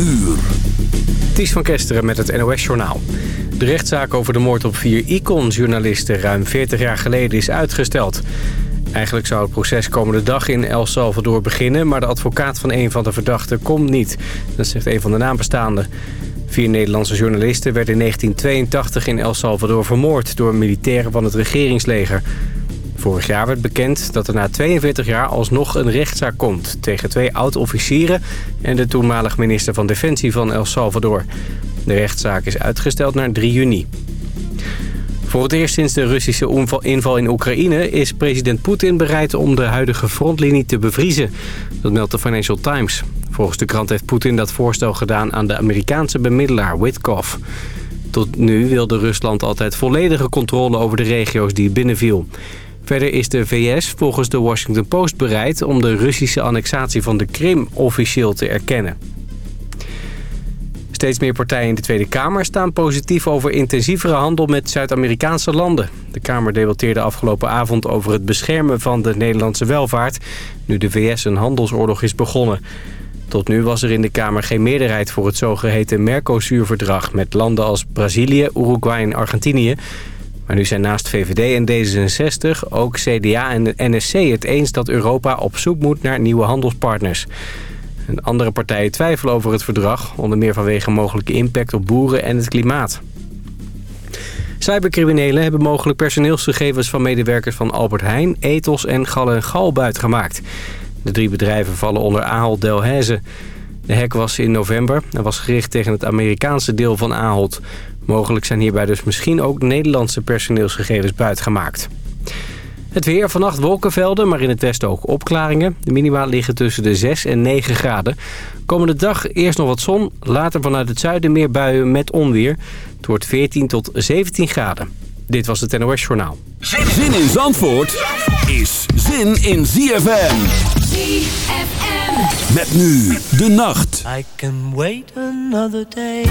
uur. Ties van Kesteren met het NOS-journaal. De rechtszaak over de moord op vier Icon-journalisten ruim 40 jaar geleden is uitgesteld. Eigenlijk zou het proces komende dag in El Salvador beginnen... maar de advocaat van een van de verdachten komt niet. Dat zegt een van de nabestaanden. Vier Nederlandse journalisten werden in 1982 in El Salvador vermoord... door militairen van het regeringsleger. Vorig jaar werd bekend dat er na 42 jaar alsnog een rechtszaak komt... tegen twee oud-officieren en de toenmalig minister van Defensie van El Salvador. De rechtszaak is uitgesteld naar 3 juni. Voor het eerst sinds de Russische inval in Oekraïne is president Poetin bereid om de huidige frontlinie te bevriezen. Dat meldt de Financial Times. Volgens de krant heeft Poetin dat voorstel gedaan aan de Amerikaanse bemiddelaar Witkoff. Tot nu wilde Rusland altijd volledige controle over de regio's die binnenviel. Verder is de VS volgens de Washington Post bereid om de Russische annexatie van de Krim officieel te erkennen. Steeds meer partijen in de Tweede Kamer staan positief over intensievere handel met Zuid-Amerikaanse landen. De Kamer debatteerde afgelopen avond over het beschermen van de Nederlandse welvaart... nu de VS een handelsoorlog is begonnen. Tot nu was er in de Kamer geen meerderheid voor het zogeheten Mercosur-verdrag... met landen als Brazilië, Uruguay en Argentinië. Maar nu zijn naast VVD en D66 ook CDA en NSC het eens dat Europa op zoek moet naar nieuwe handelspartners. En andere partijen twijfelen over het verdrag, onder meer vanwege mogelijke impact op boeren en het klimaat. Cybercriminelen hebben mogelijk personeelsgegevens van medewerkers van Albert Heijn, Ethos en Gal en Gal buitgemaakt. De drie bedrijven vallen onder Ahold Delhaize. De hack was in november en was gericht tegen het Amerikaanse deel van Ahold. Mogelijk zijn hierbij dus misschien ook Nederlandse personeelsgegevens buitgemaakt. Het weer, vannacht wolkenvelden, maar in het westen ook opklaringen. De minima liggen tussen de 6 en 9 graden. Komende dag eerst nog wat zon, later vanuit het zuiden meer buien met onweer. Het wordt 14 tot 17 graden. Dit was het NOS Journaal. Zin in Zandvoort is zin in ZFM. ZFM. Met nu de nacht. I can wait another day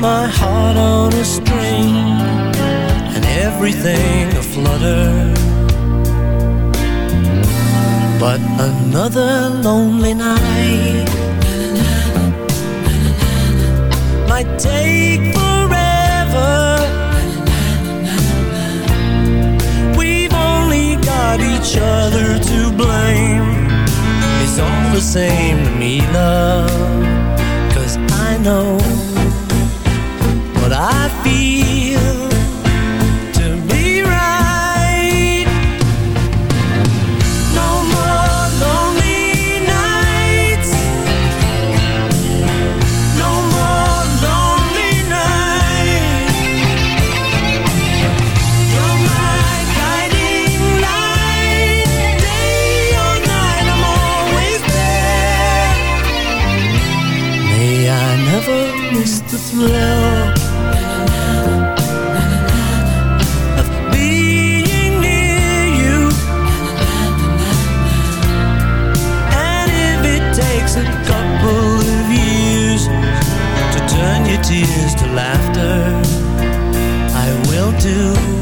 my heart on a string And everything aflutter But another lonely night Might take forever. We've only got each other to blame. It's all the same to me, love. Cause I know what I feel thrill of being near you. And if it takes a couple of years to turn your tears to laughter, I will do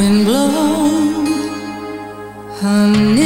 wind blow. Honey.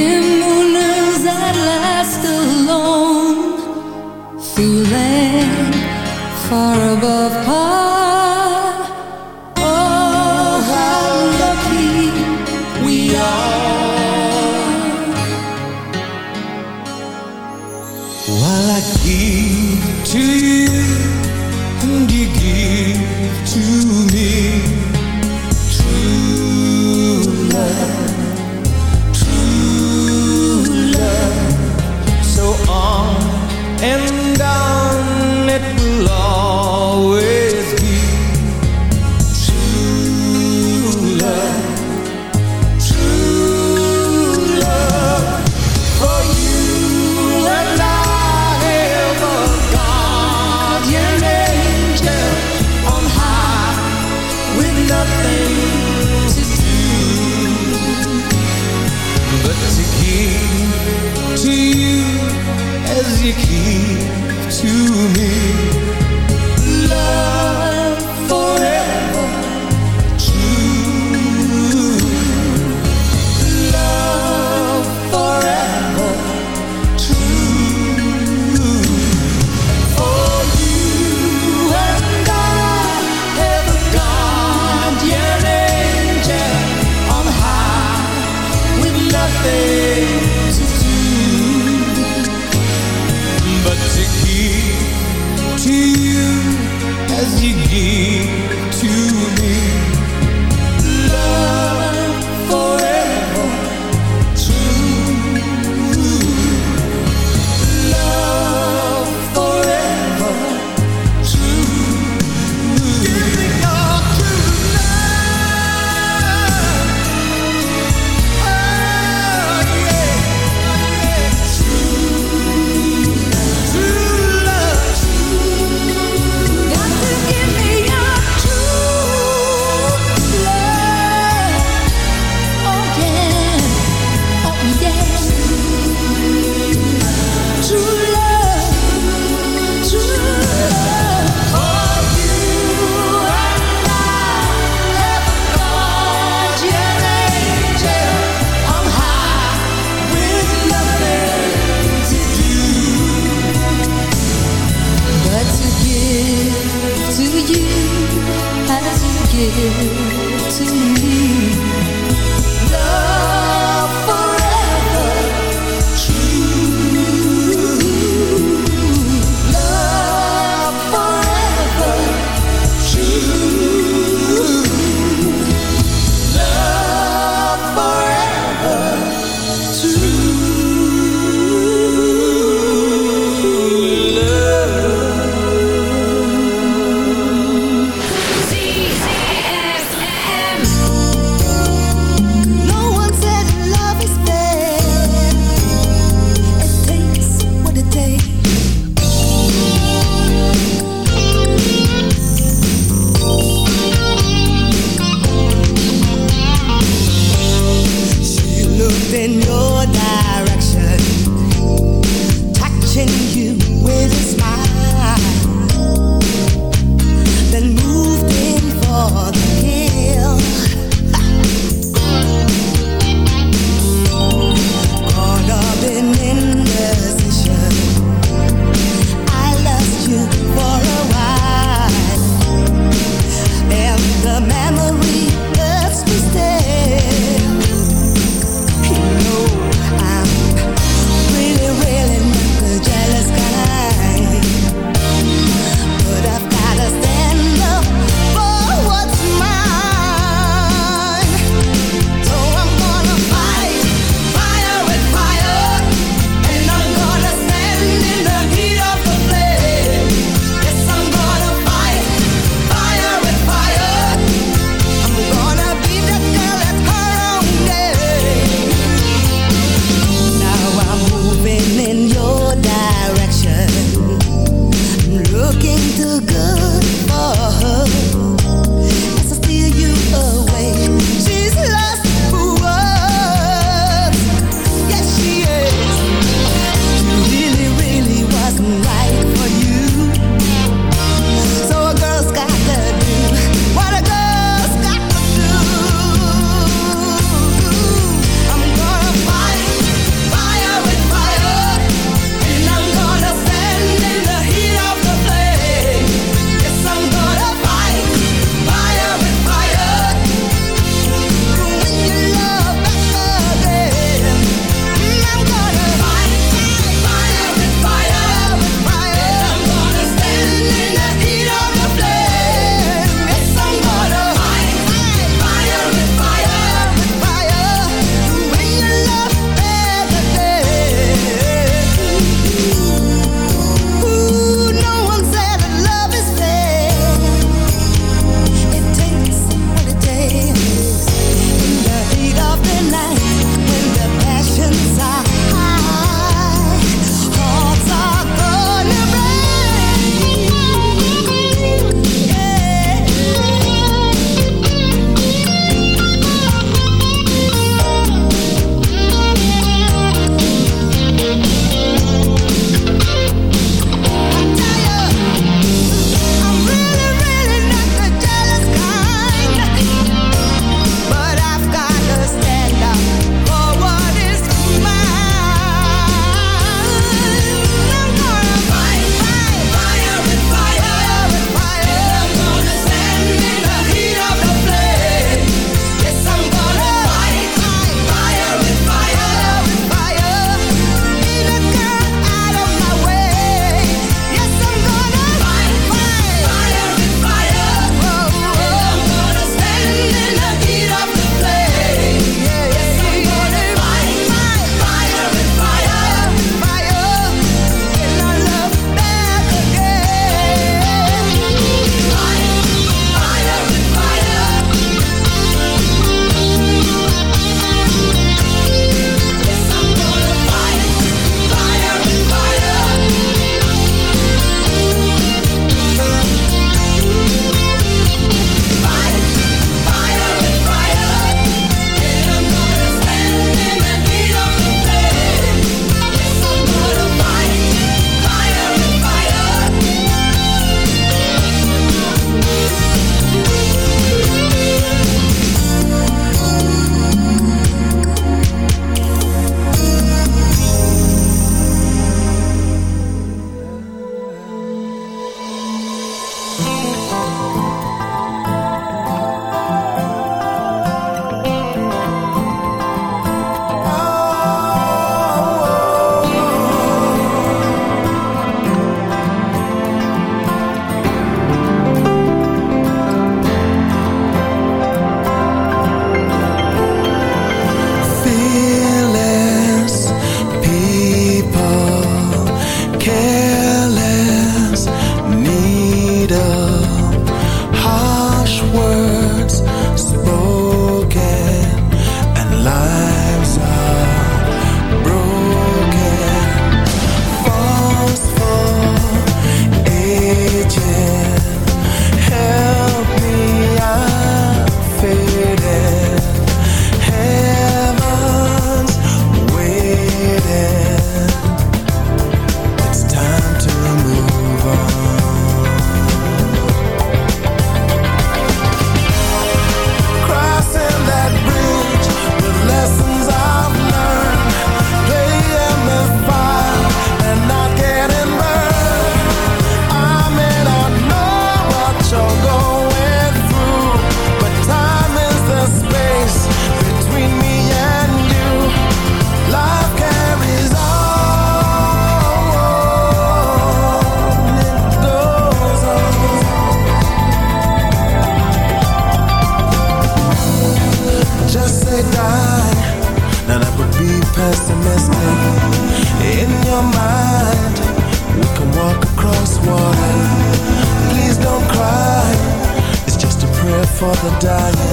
for the dying.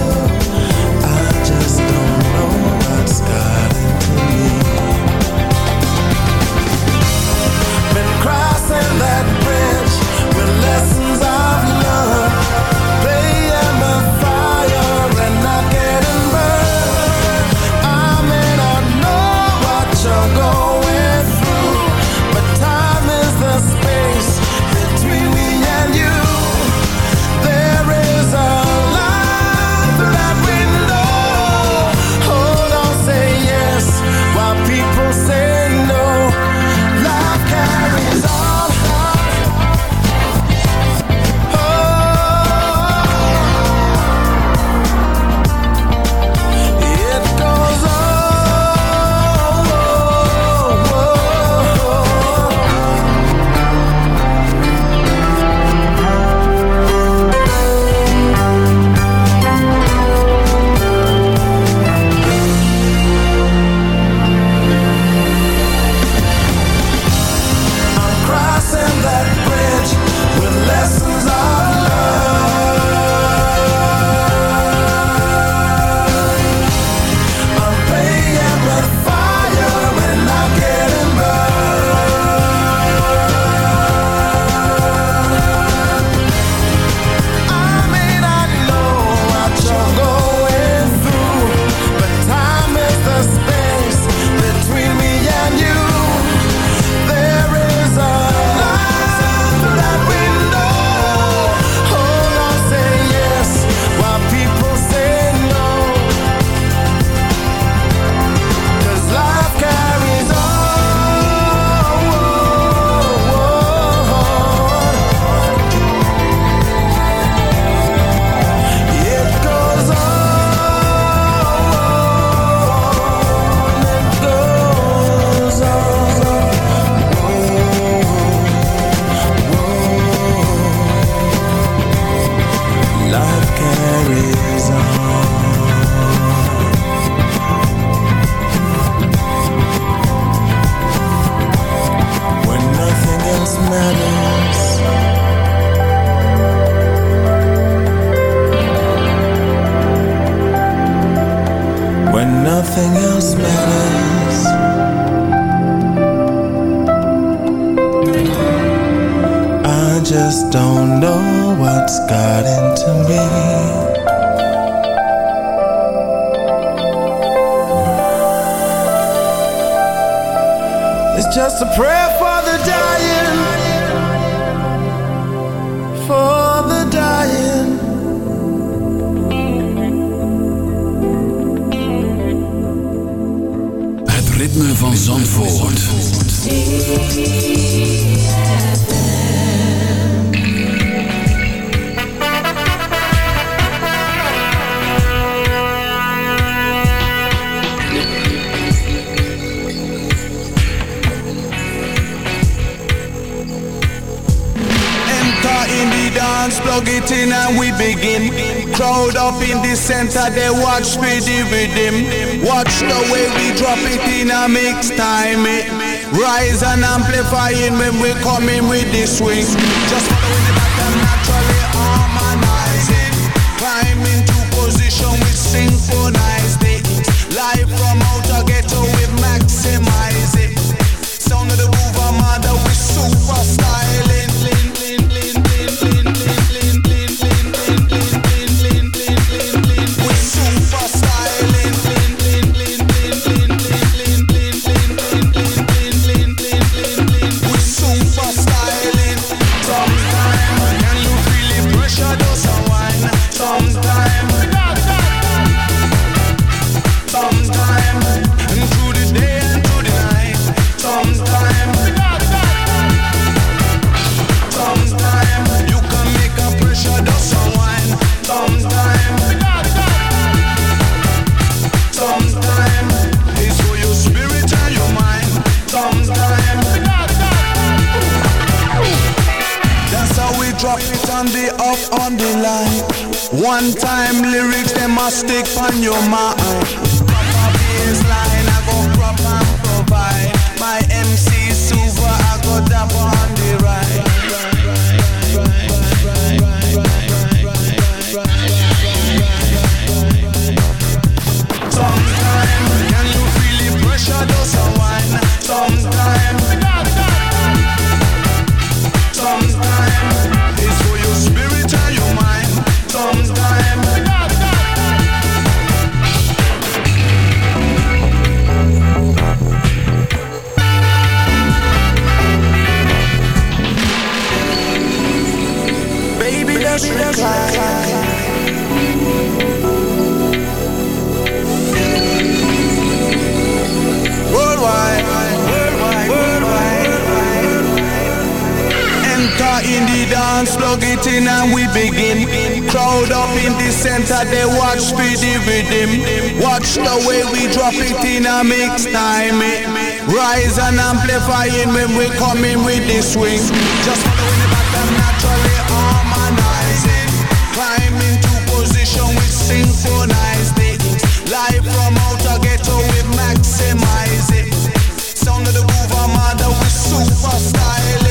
Rise and amplifying when we coming with the swing. Just following the pattern naturally harmonizing. Climb into position we synchronized it. Live from outer ghetto we maximize it. Sound of the move, I'm under super style. One time lyrics, they must stick on your mark. in the dance, plug it in and we begin. Crowd up in the center, they watch for the rhythm. Watch the way we drop it in a mix time. It. Rise and amplifying when we come in with the swing. Just following the pattern naturally harmonizing. Climbing to position we synchronize it. Live from outer ghetto, we maximize it. Sound of the groove, I'm under with super styling.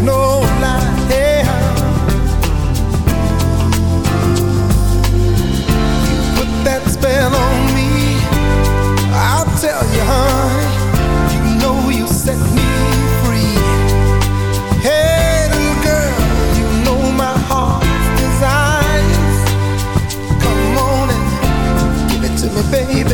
no lie. You put that spell on me, I'll tell you. You know you set me free. Hey, little girl, you know my heart's desires. Come on and give it to me, baby.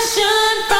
passion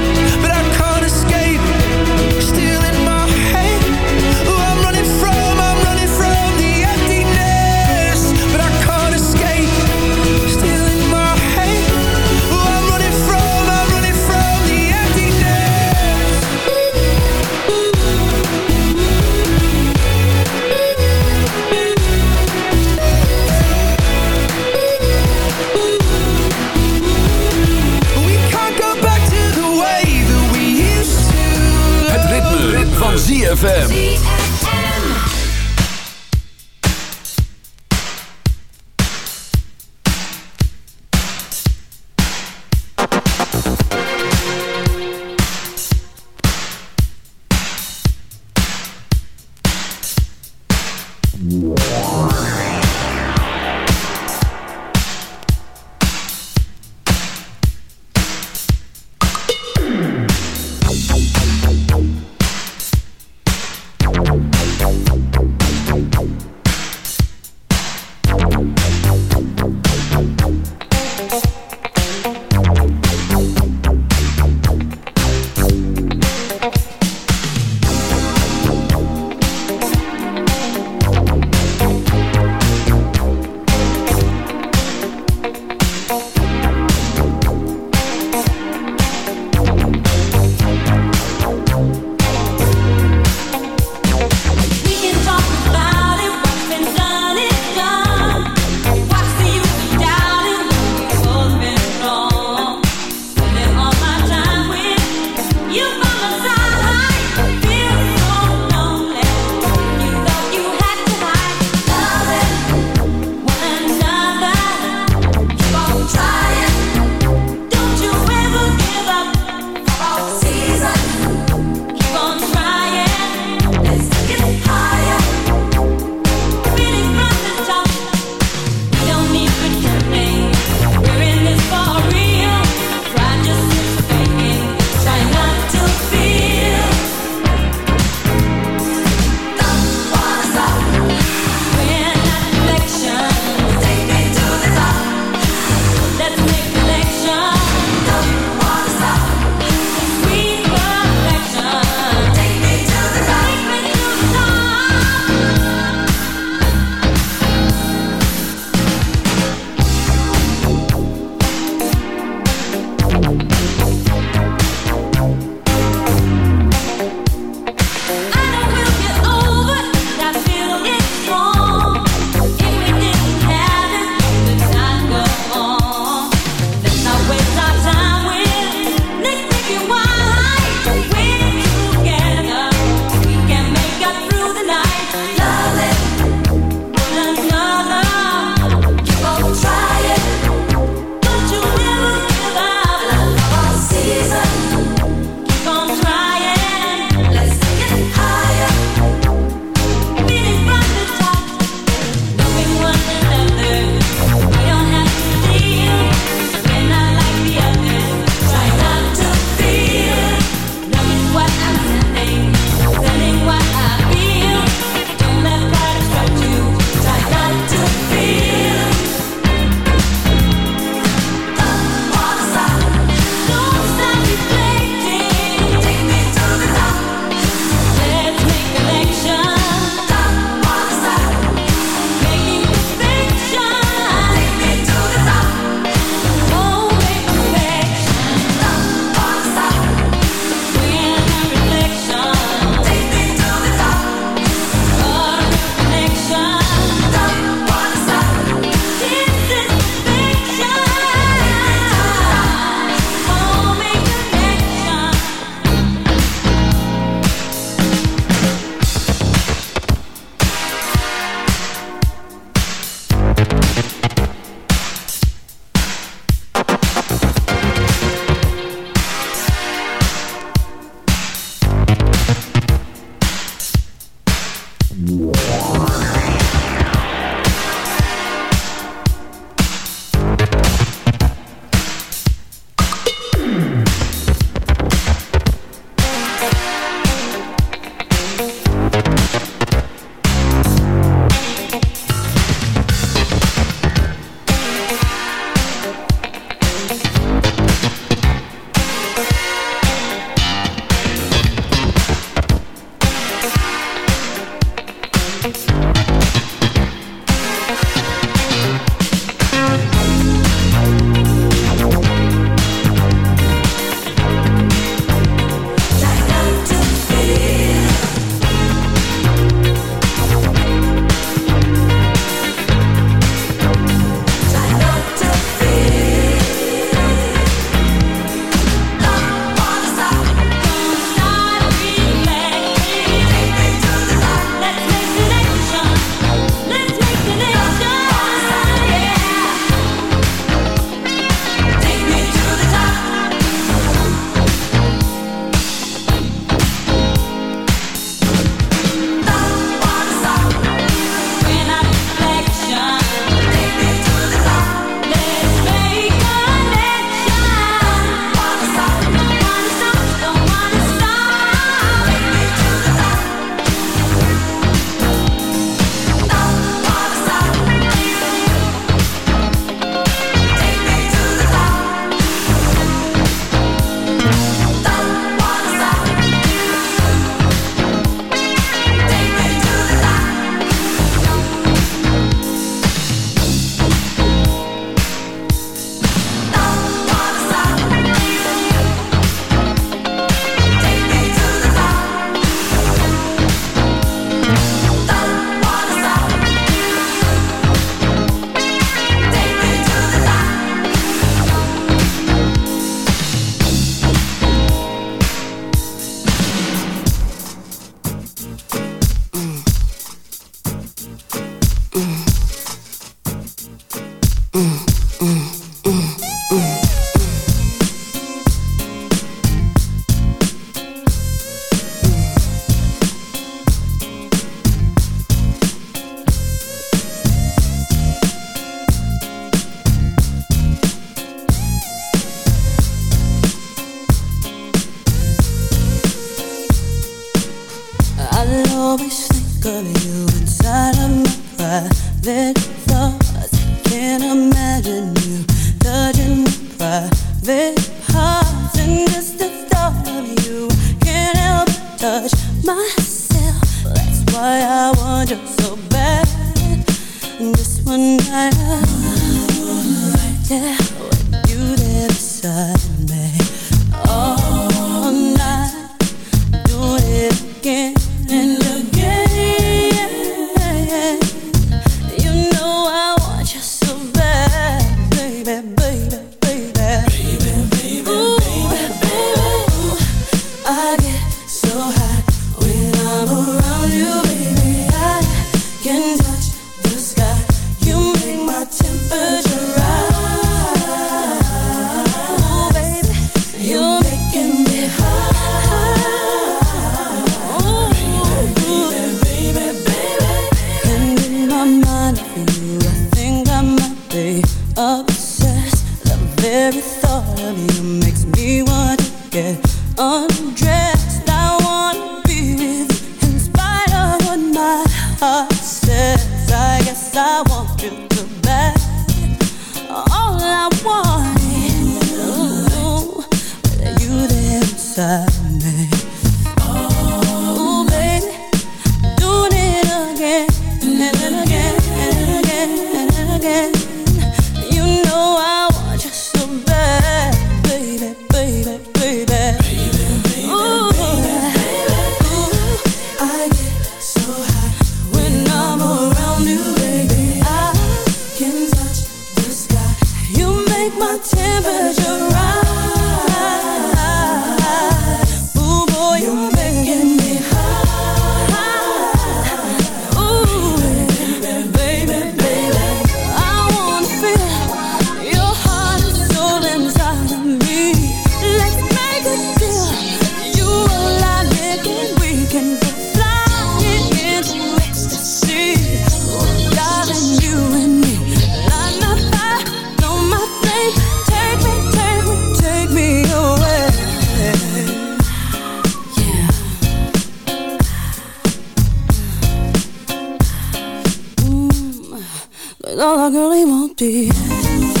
dear